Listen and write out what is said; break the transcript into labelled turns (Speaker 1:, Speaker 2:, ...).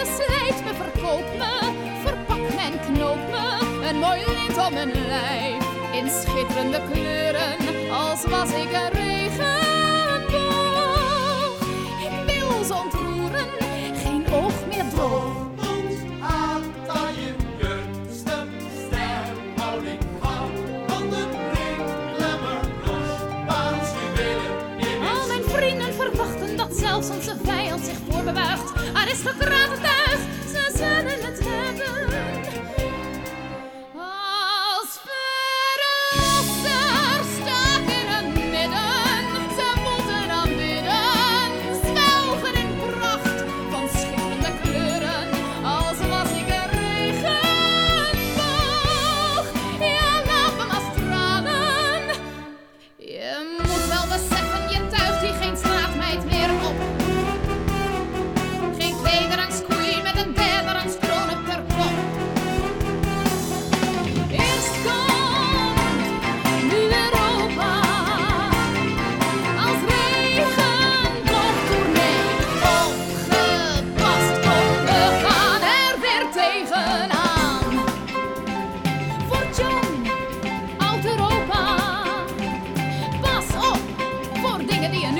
Speaker 1: de slijt me, verkoop me, verpak me en knoop me. Een mooi lint om mijn lijf, in schitterende kleuren, als was ik een regenboog. Ik wil ontroeren, zich voorbebuigt. Aristocraten At the end.